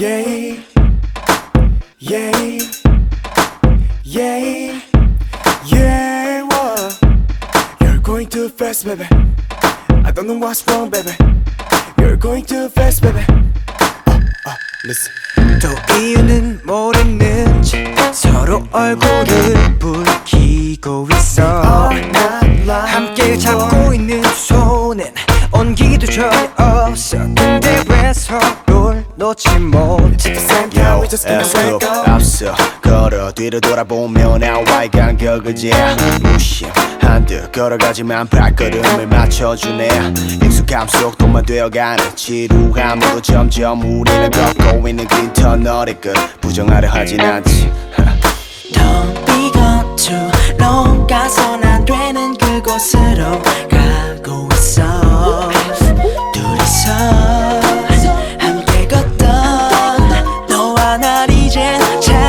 Yeah, yeah, yeah, yeah. Whoa. You're going too fast, baby. I don't know what's wrong, baby. You're going too fast, baby. Oh, oh, listen. 또 이유는 모르는 채 서로 얼굴을 붉히고 있어 All night long. 함께 잡고 있는 손엔 전혀 없어 근데 왜 서로를 놓지 못해? Wake up. 앞서 걸어 뒤를 돌아보며 나와의 간격을 재 무심한 듯 걸어가지만 발걸음을 맞춰주네. 익숙함 속 동화되어가는 지루함으로 점점 우리는 걷고 있는 긴 터널의 끝. 부정하려 하진 않지. Don't be gone too long 가선 안 되는 그곳으로 가고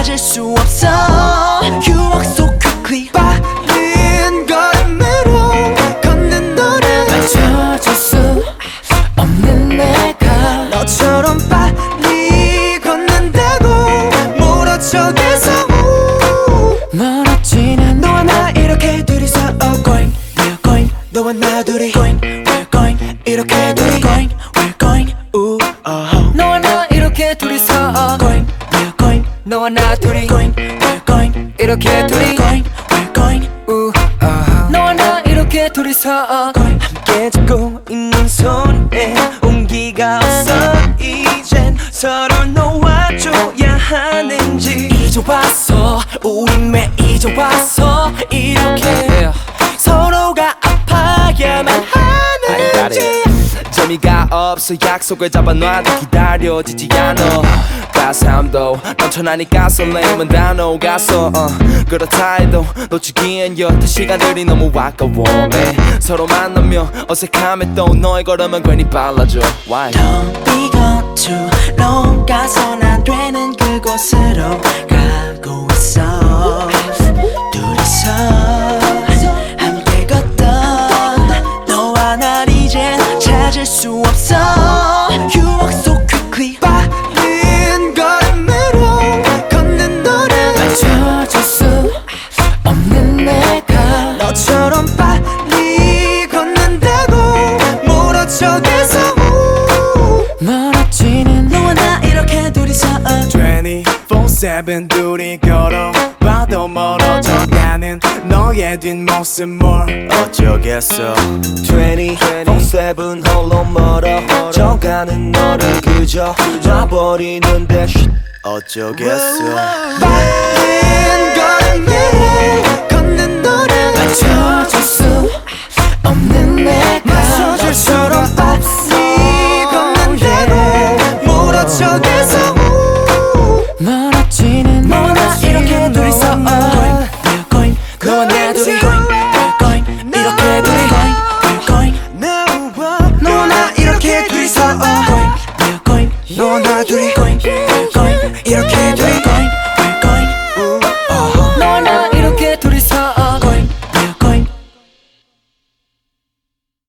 찾을 너와 나 둘이 going We're going. 이렇게 둘이 going We're going. 우 어허 너와 나 이렇게 둘이서 going. 함께 잡고 있는 손에 온기가 없어. 이젠 서로 놓아줘야 하는지. 이제 왔어 우린 왜 이제 왔어 재미가 없어 약속을 잡아놔도 기다려지지 않아 따스함도 넘쳐나니까 설렘은 다 녹았어 어. 그렇다 해도 놓치기엔 여태 시간들이 너무 아까워 매 서로 만나면 어색함에 또 너의 걸음은 괜히 빨라져 Why? Gone too long 가선 안 되는 그곳으로 가고 있어 둘이서 24-7 둘이 걸어 봐도 멀어져. 가는 너의 뒷모습 뭘 어쩌겠어. 24-7 홀로 멀어져 가는 너를 그저 놔버리는데. 어쩌겠어. 빠른 걸음으 이렇게